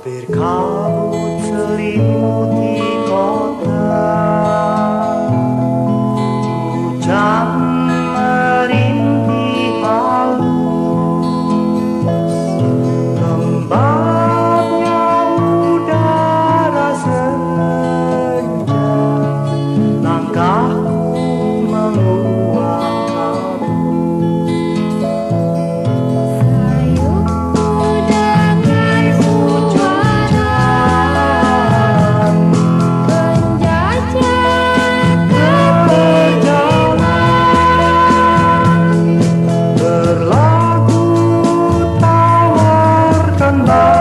Berkabut selimuti kota on.